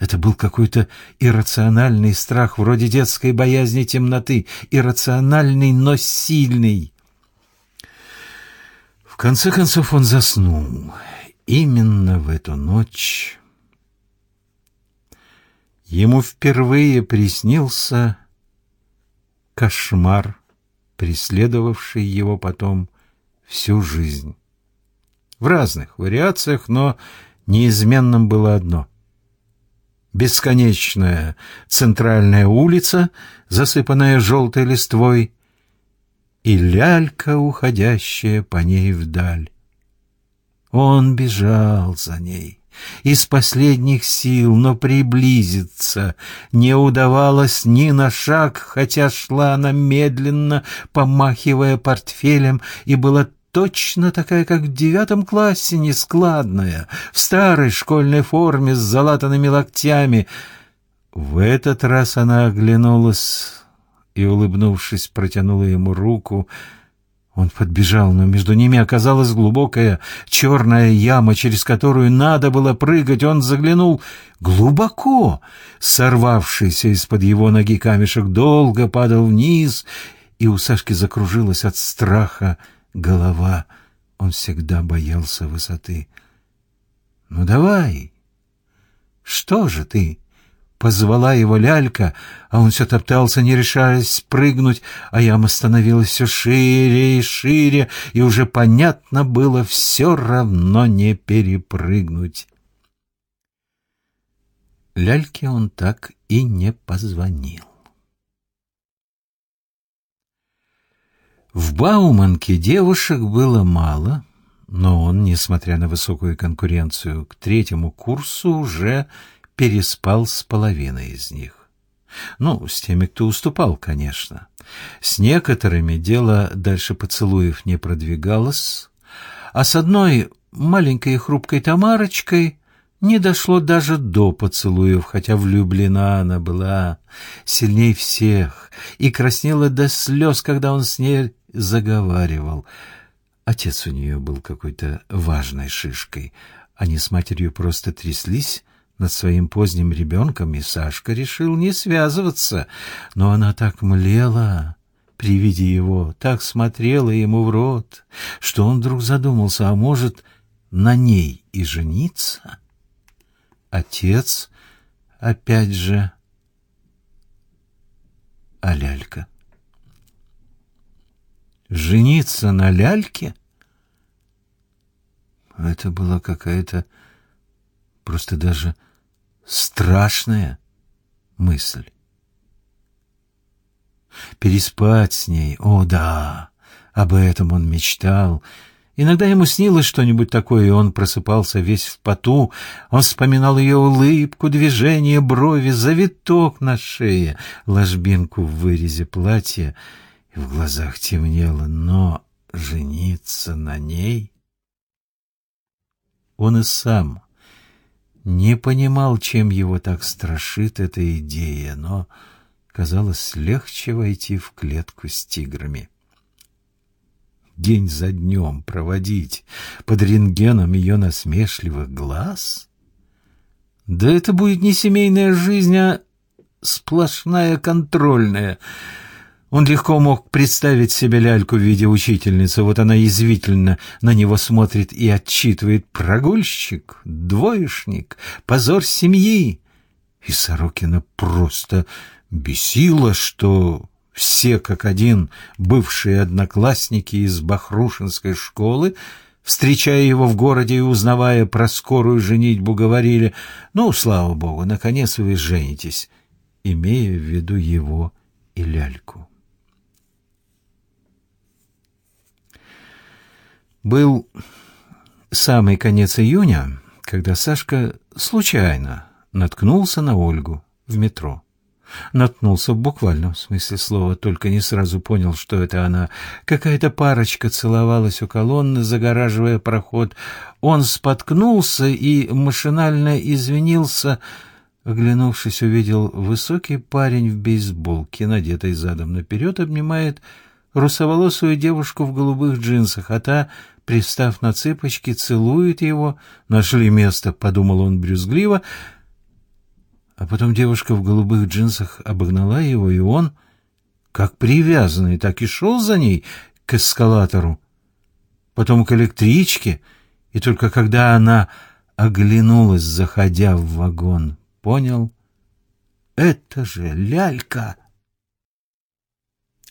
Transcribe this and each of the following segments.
Это был какой-то иррациональный страх, вроде детской боязни темноты, иррациональный, но сильный. В конце концов он заснул. Именно в эту ночь ему впервые приснился кошмар, преследовавший его потом всю жизнь. В разных вариациях, но неизменным было одно — бесконечная центральная улица, засыпанная желтой листвой, и лялька, уходящая по ней вдаль. Он бежал за ней из последних сил, но приблизиться не удавалось ни на шаг, хотя шла она медленно, помахивая портфелем, и было точно такая, как в девятом классе, нескладная, в старой школьной форме с залатанными локтями. В этот раз она оглянулась и, улыбнувшись, протянула ему руку. Он подбежал, но между ними оказалась глубокая черная яма, через которую надо было прыгать. Он заглянул глубоко. Сорвавшийся из-под его ноги камешек долго падал вниз, и у Сашки закружилась от страха голова. Он всегда боялся высоты. «Ну давай! Что же ты?» Позвала его лялька, а он все топтался, не решаясь прыгнуть, а яма становилась все шире и шире, и уже понятно было все равно не перепрыгнуть. Ляльке он так и не позвонил. В Бауманке девушек было мало, но он, несмотря на высокую конкуренцию, к третьему курсу уже переспал с половиной из них. Ну, с теми, кто уступал, конечно. С некоторыми дело дальше поцелуев не продвигалось, а с одной маленькой и хрупкой Тамарочкой не дошло даже до поцелуев, хотя влюблена она была сильней всех и краснела до слез, когда он с ней заговаривал. Отец у нее был какой-то важной шишкой. Они с матерью просто тряслись над своим поздним ребенком, и Сашка решил не связываться. Но она так млела при виде его, так смотрела ему в рот, что он вдруг задумался, а может, на ней и жениться? отец, опять же, а лялька. Жениться на ляльке? Это была какая-то просто даже страшная мысль. Переспать с ней, о да, об этом он мечтал, Иногда ему снилось что-нибудь такое, и он просыпался весь в поту. Он вспоминал ее улыбку, движение брови, завиток на шее, ложбинку в вырезе платья, и в глазах темнело. Но жениться на ней... Он и сам не понимал, чем его так страшит эта идея, но казалось легче войти в клетку с тиграми день за днем проводить под рентгеном ее насмешливых глаз? Да это будет не семейная жизнь, а сплошная контрольная. Он легко мог представить себе ляльку в виде учительницы. Вот она язвительно на него смотрит и отчитывает «прогульщик», «двоечник», «позор семьи». И Сорокина просто бесила, что все как один бывшие одноклассники из Бахрушинской школы, встречая его в городе и узнавая про скорую женитьбу, говорили «Ну, слава богу, наконец вы женитесь», имея в виду его и ляльку. Был самый конец июня, когда Сашка случайно наткнулся на Ольгу в метро. Наткнулся в буквальном смысле слова, только не сразу понял, что это она. Какая-то парочка целовалась у колонны, загораживая проход. Он споткнулся и машинально извинился. Оглянувшись, увидел высокий парень в бейсболке, надетой задом наперед, обнимает русоволосую девушку в голубых джинсах, а та, пристав на цыпочки, целует его. «Нашли место», — подумал он брюзгливо, — А потом девушка в голубых джинсах обогнала его, и он, как привязанный, так и шел за ней к эскалатору, потом к электричке, и только когда она оглянулась, заходя в вагон, понял, это же лялька.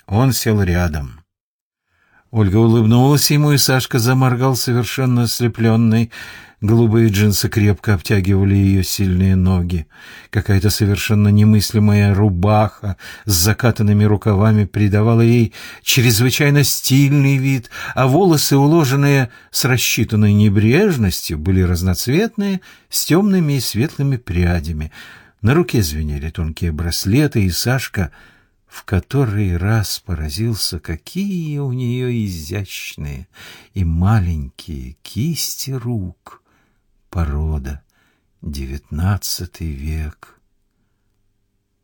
Он сел рядом. Ольга улыбнулась ему, и Сашка заморгал совершенно ослепленный. Голубые джинсы крепко обтягивали ее сильные ноги. Какая-то совершенно немыслимая рубаха с закатанными рукавами придавала ей чрезвычайно стильный вид, а волосы, уложенные с рассчитанной небрежностью, были разноцветные, с темными и светлыми прядями. На руке звенели тонкие браслеты, и Сашка в который раз поразился, какие у нее изящные и маленькие кисти рук порода, девятнадцатый век.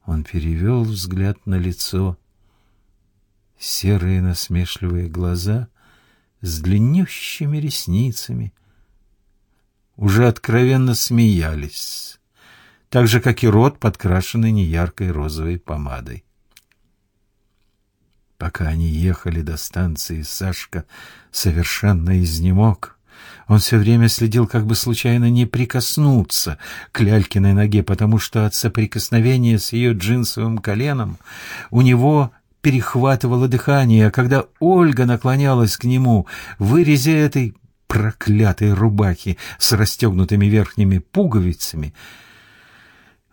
Он перевел взгляд на лицо. Серые насмешливые глаза с длиннющими ресницами уже откровенно смеялись, так же, как и рот, подкрашенный неяркой розовой помадой. Пока они ехали до станции, Сашка совершенно изнемог. Он все время следил, как бы случайно не прикоснуться к Лялькиной ноге, потому что от соприкосновения с ее джинсовым коленом у него перехватывало дыхание, а когда Ольга наклонялась к нему в вырезе этой проклятой рубахи с расстегнутыми верхними пуговицами,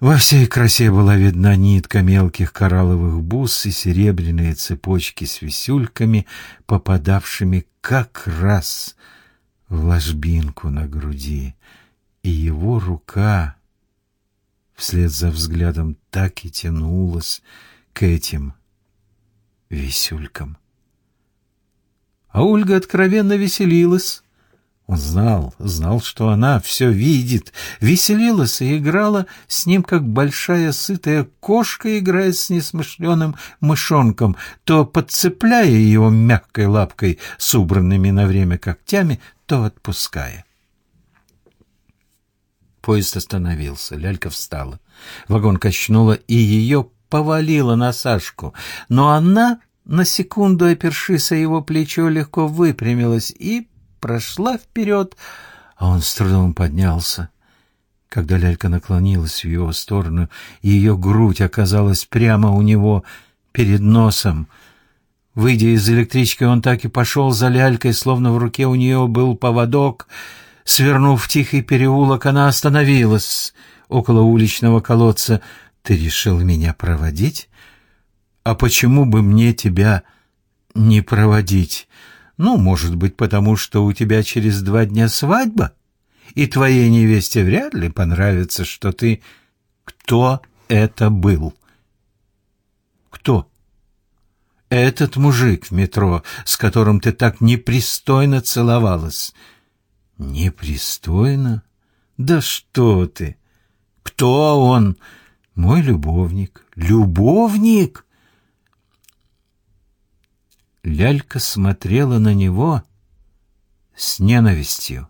во всей красе была видна нитка мелких коралловых бус и серебряные цепочки с висюльками, попадавшими как раз в ложбинку на груди, и его рука вслед за взглядом так и тянулась к этим висюлькам. А Ольга откровенно веселилась. Он знал, знал, что она все видит, веселилась и играла с ним, как большая сытая кошка играет с несмышленым мышонком, то подцепляя его мягкой лапкой с убранными на время когтями, то отпуская. Поезд остановился, лялька встала. Вагон качнула, и ее повалило на Сашку, но она, на секунду опершись о его плечо, легко выпрямилась и прошла вперед, а он с трудом поднялся. Когда лялька наклонилась в его сторону, ее грудь оказалась прямо у него перед носом — Выйдя из электрички, он так и пошел за лялькой, словно в руке у нее был поводок. Свернув в тихий переулок, она остановилась около уличного колодца. «Ты решил меня проводить? А почему бы мне тебя не проводить? Ну, может быть, потому что у тебя через два дня свадьба, и твоей невесте вряд ли понравится, что ты... Кто это был?» «Кто?» Этот мужик в метро, с которым ты так непристойно целовалась. Непристойно? Да что ты? Кто он? Мой любовник. Любовник? Лялька смотрела на него с ненавистью.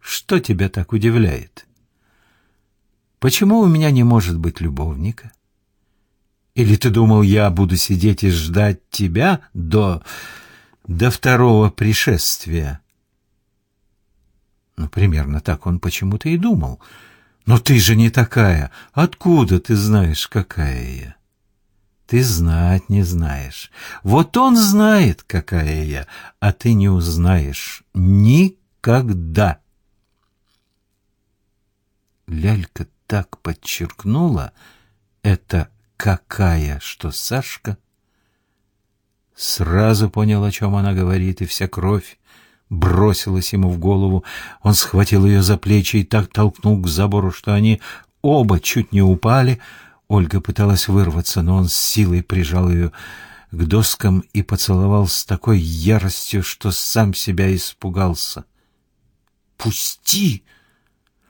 Что тебя так удивляет? Почему у меня не может быть любовника? Или ты думал, я буду сидеть и ждать тебя до... до второго пришествия?» Ну, примерно так он почему-то и думал. «Но ты же не такая. Откуда ты знаешь, какая я?» «Ты знать не знаешь. Вот он знает, какая я, а ты не узнаешь. Никогда!» Лялька так подчеркнула это какая, что Сашка сразу понял, о чем она говорит, и вся кровь бросилась ему в голову. Он схватил ее за плечи и так толкнул к забору, что они оба чуть не упали. Ольга пыталась вырваться, но он с силой прижал ее к доскам и поцеловал с такой яростью, что сам себя испугался. «Пусти!»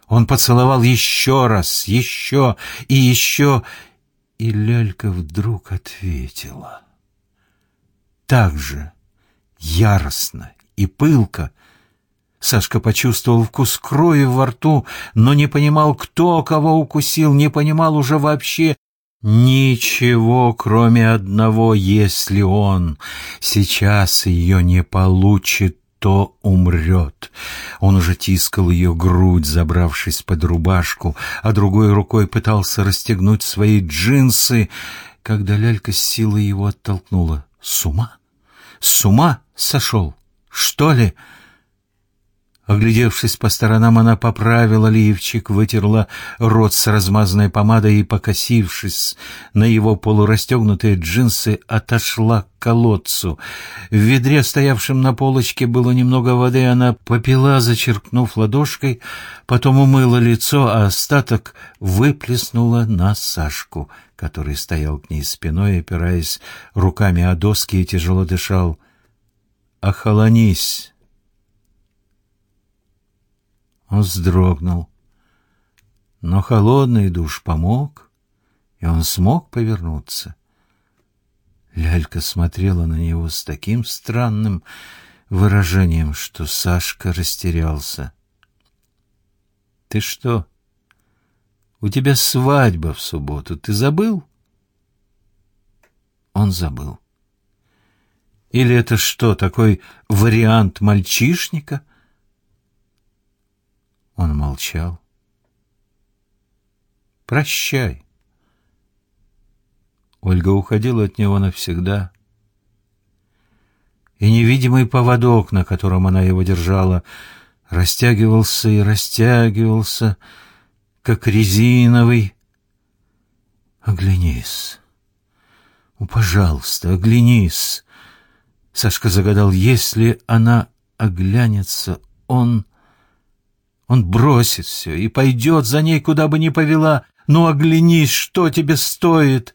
Он поцеловал еще раз, еще и еще, и лялька вдруг ответила. Так же яростно и пылко, Сашка почувствовал вкус крови во рту, но не понимал, кто кого укусил, не понимал уже вообще ничего, кроме одного, если он сейчас ее не получит, то умрет. Он уже тискал ее грудь, забравшись под рубашку, а другой рукой пытался расстегнуть свои джинсы, когда лялька с силой его оттолкнула. С ума? С ума сошел? Что ли? — Оглядевшись по сторонам, она поправила лифчик, вытерла рот с размазанной помадой и, покосившись на его полурастегнутые джинсы, отошла к колодцу. В ведре, стоявшем на полочке, было немного воды, она попила, зачерпнув ладошкой, потом умыла лицо, а остаток выплеснула на Сашку, который стоял к ней спиной, опираясь руками о доски и тяжело дышал. «Охолонись!» Он вздрогнул. Но холодный душ помог, и он смог повернуться. Лялька смотрела на него с таким странным выражением, что Сашка растерялся. «Ты что? У тебя свадьба в субботу. Ты забыл?» Он забыл. Или это что, такой вариант мальчишника — он молчал. «Прощай». Ольга уходила от него навсегда. И невидимый поводок, на котором она его держала, растягивался и растягивался, как резиновый. «Оглянись! Ну, пожалуйста, оглянись!» Сашка загадал, если она оглянется, он он бросит все и пойдет за ней, куда бы ни повела. Ну, оглянись, что тебе стоит!»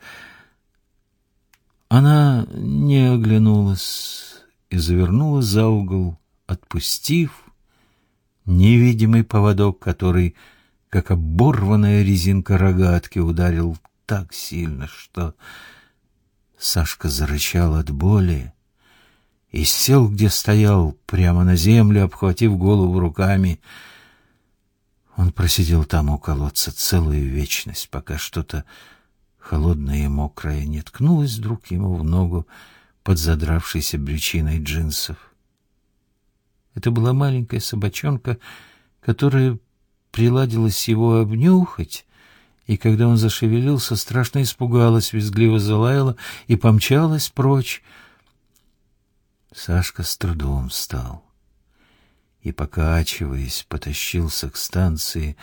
Она не оглянулась и завернула за угол, отпустив невидимый поводок, который, как оборванная резинка рогатки, ударил так сильно, что Сашка зарычал от боли и сел, где стоял, прямо на землю, обхватив голову руками — он просидел там у колодца целую вечность, пока что-то холодное и мокрое не ткнулось вдруг ему в ногу под задравшейся брючиной джинсов. Это была маленькая собачонка, которая приладилась его обнюхать, и когда он зашевелился, страшно испугалась, визгливо залаяла и помчалась прочь. Сашка с трудом встал и, покачиваясь, потащился к станции,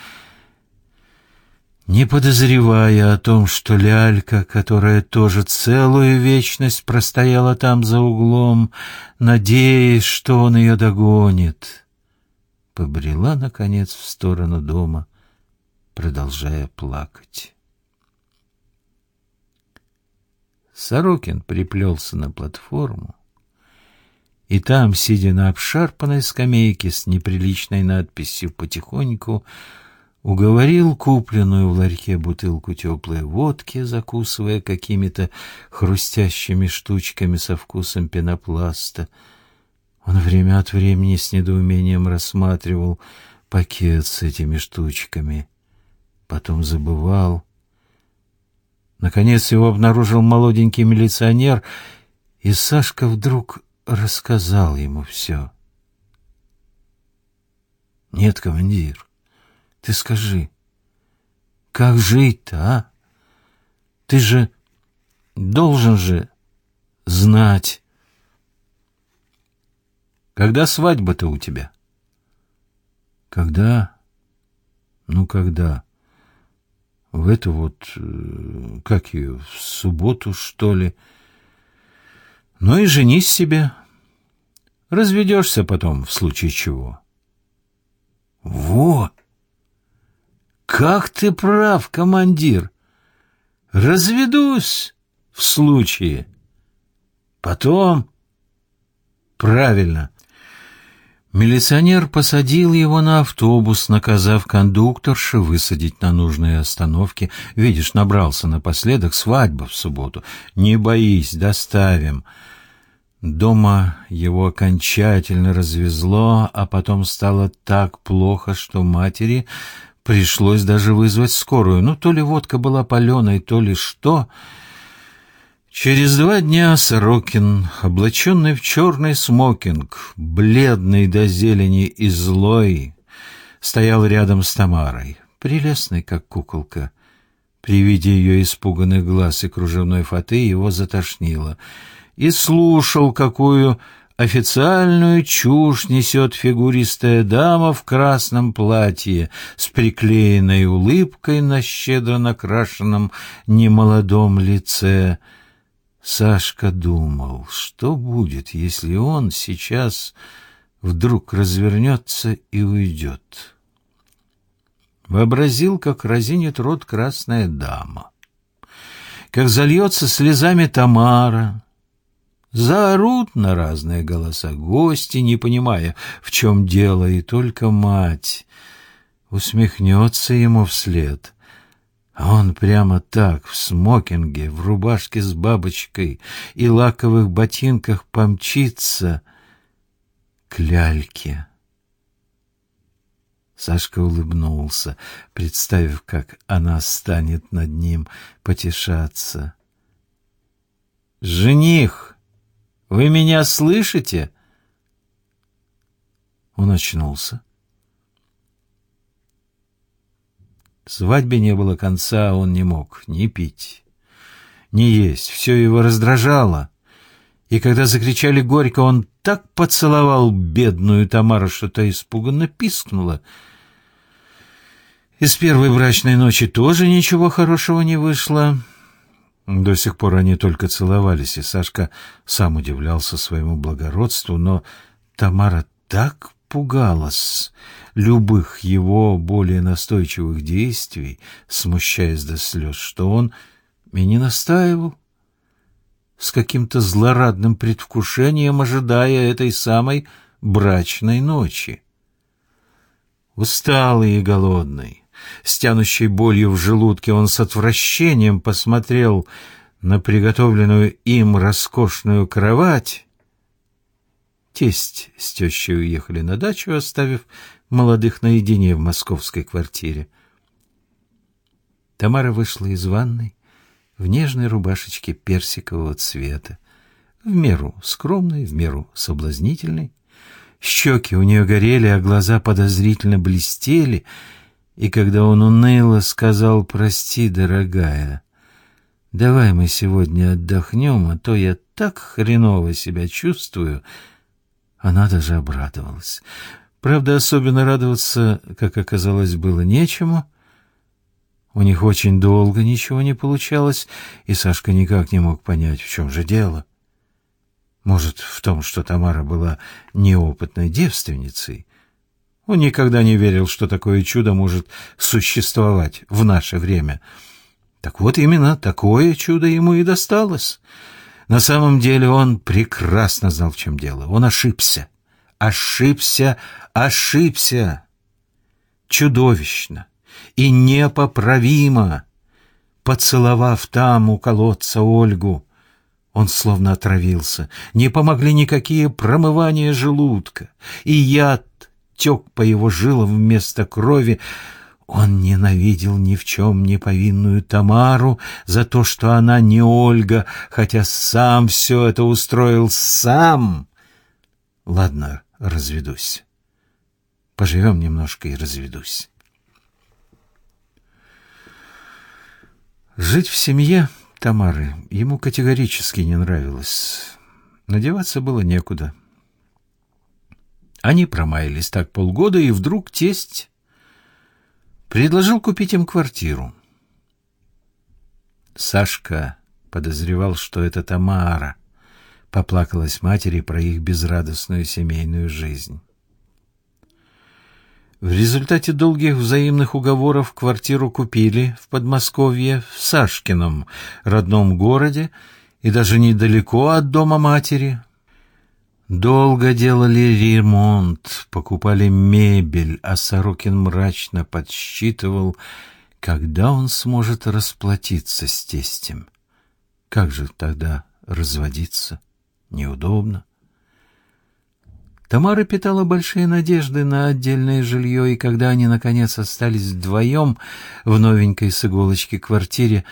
не подозревая о том, что лялька, которая тоже целую вечность простояла там за углом, надеясь, что он ее догонит, побрела, наконец, в сторону дома, продолжая плакать. Сорокин приплелся на платформу, и там, сидя на обшарпанной скамейке с неприличной надписью потихоньку, уговорил купленную в ларьке бутылку теплой водки, закусывая какими-то хрустящими штучками со вкусом пенопласта. Он время от времени с недоумением рассматривал пакет с этими штучками, потом забывал. Наконец его обнаружил молоденький милиционер, и Сашка вдруг рассказал ему все. Нет, командир, ты скажи, как жить-то, а? Ты же должен же знать. Когда свадьба-то у тебя? Когда? Ну, когда? В эту вот, э, как ее, в субботу, что ли? — ну и женись себе. Разведешься потом, в случае чего. Вот! Как ты прав, командир! Разведусь в случае. Потом... Правильно. Милиционер посадил его на автобус, наказав кондукторше высадить на нужной остановке. Видишь, набрался напоследок свадьба в субботу. Не боись, доставим. Дома его окончательно развезло, а потом стало так плохо, что матери пришлось даже вызвать скорую. Ну, то ли водка была паленой, то ли что. Через два дня Сорокин, облаченный в черный смокинг, бледный до зелени и злой, стоял рядом с Тамарой, прелестной, как куколка. При виде ее испуганных глаз и кружевной фаты его затошнило — и слушал, какую официальную чушь несет фигуристая дама в красном платье с приклеенной улыбкой на щедро накрашенном немолодом лице. Сашка думал, что будет, если он сейчас вдруг развернется и уйдет. Вообразил, как разинет рот красная дама, как зальется слезами Тамара, Заорут на разные голоса гости, не понимая, в чем дело, и только мать усмехнется ему вслед. А он прямо так, в смокинге, в рубашке с бабочкой и лаковых ботинках помчится к ляльке. Сашка улыбнулся, представив, как она станет над ним потешаться. «Жених!» Вы меня слышите?» Он очнулся. Свадьбе не было конца, он не мог ни пить, ни есть. Все его раздражало. И когда закричали горько, он так поцеловал бедную Тамару, что та испуганно пискнула. Из первой брачной ночи тоже ничего хорошего не вышло. До сих пор они только целовались, и Сашка сам удивлялся своему благородству, но Тамара так пугалась любых его более настойчивых действий, смущаясь до слез, что он и не настаивал, с каким-то злорадным предвкушением ожидая этой самой брачной ночи. Усталый и голодный, с болью в желудке он с отвращением посмотрел на приготовленную им роскошную кровать. Тесть с тещей уехали на дачу, оставив молодых наедине в московской квартире. Тамара вышла из ванной в нежной рубашечке персикового цвета, в меру скромной, в меру соблазнительной. Щеки у нее горели, а глаза подозрительно блестели — и когда он уныло сказал «Прости, дорогая, давай мы сегодня отдохнем, а то я так хреново себя чувствую», она даже обрадовалась. Правда, особенно радоваться, как оказалось, было нечему. У них очень долго ничего не получалось, и Сашка никак не мог понять, в чем же дело. Может, в том, что Тамара была неопытной девственницей, он никогда не верил, что такое чудо может существовать в наше время. Так вот именно такое чудо ему и досталось. На самом деле он прекрасно знал, в чем дело. Он ошибся. Ошибся, ошибся. Чудовищно и непоправимо. Поцеловав там у колодца Ольгу, он словно отравился. Не помогли никакие промывания желудка. И яд тек по его жилам вместо крови. Он ненавидел ни в чем не повинную Тамару за то, что она не Ольга, хотя сам все это устроил сам. Ладно, разведусь. Поживем немножко и разведусь. Жить в семье Тамары ему категорически не нравилось. Надеваться было некуда. Они промаялись так полгода, и вдруг тесть предложил купить им квартиру. Сашка подозревал, что это Тамара поплакалась матери про их безрадостную семейную жизнь. В результате долгих взаимных уговоров квартиру купили в Подмосковье, в Сашкином родном городе и даже недалеко от дома матери, Долго делали ремонт, покупали мебель, а Сорокин мрачно подсчитывал, когда он сможет расплатиться с тестем. Как же тогда разводиться? неудобно. Тамара питала большие надежды на отдельное жилье, и когда они, наконец, остались вдвоем в новенькой с иголочки квартире,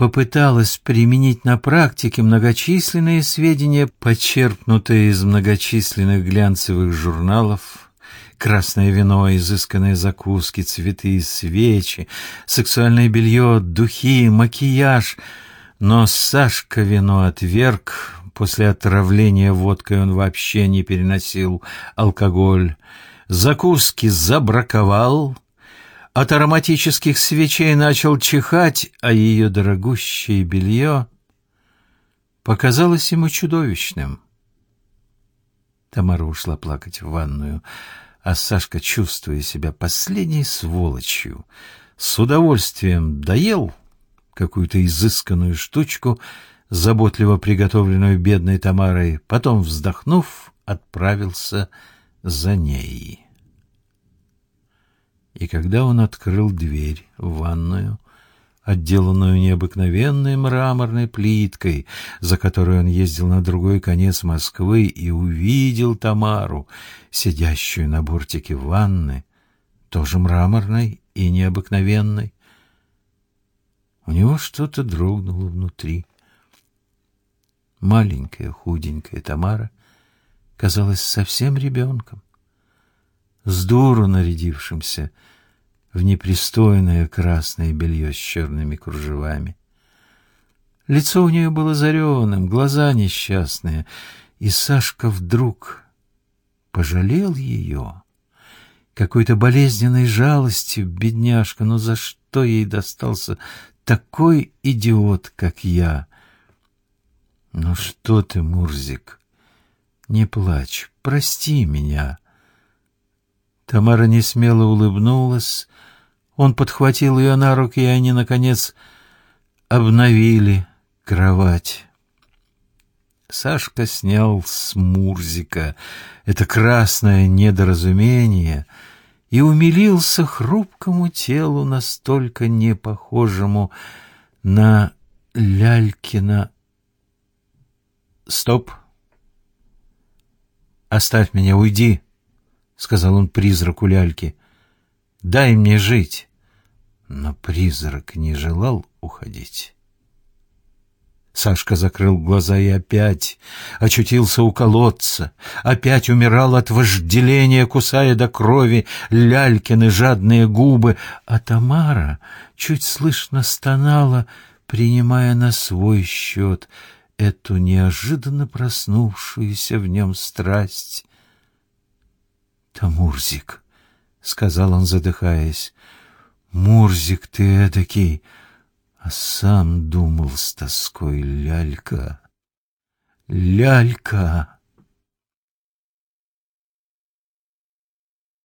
попыталась применить на практике многочисленные сведения, почерпнутые из многочисленных глянцевых журналов, красное вино, изысканные закуски, цветы, свечи, сексуальное белье, духи, макияж. Но Сашка вино отверг, После отравления водкой он вообще не переносил алкоголь. Закуски забраковал. От ароматических свечей начал чихать, а ее дорогущее белье показалось ему чудовищным. Тамара ушла плакать в ванную, а Сашка, чувствуя себя последней сволочью, с удовольствием доел какую-то изысканную штучку — заботливо приготовленную бедной Тамарой, потом, вздохнув, отправился за ней. И когда он открыл дверь в ванную, отделанную необыкновенной мраморной плиткой, за которой он ездил на другой конец Москвы, и увидел Тамару, сидящую на бортике ванны, тоже мраморной и необыкновенной, у него что-то дрогнуло внутри. Маленькая, худенькая Тамара казалась совсем ребенком, дуру нарядившимся в непристойное красное белье с черными кружевами. Лицо у нее было зареванным, глаза несчастные, и Сашка вдруг пожалел ее. Какой-то болезненной жалостью, бедняжка, но за что ей достался такой идиот, как я? «Ну что ты, Мурзик, не плачь, прости меня». Тамара несмело улыбнулась, он подхватил ее на руки, и они, наконец, обновили кровать. Сашка снял с Мурзика это красное недоразумение и умилился хрупкому телу, настолько не похожему на Лялькина «Стоп! Оставь меня, уйди!» — сказал он призраку ляльки. «Дай мне жить!» Но призрак не желал уходить. Сашка закрыл глаза и опять очутился у колодца, опять умирал от вожделения, кусая до крови лялькины жадные губы, а Тамара чуть слышно стонала, принимая на свой счет — эту неожиданно проснувшуюся в нем страсть. «Тамурзик», — сказал он, задыхаясь, — «Мурзик ты эдакий», а сам думал с тоской лялька. «Лялька!»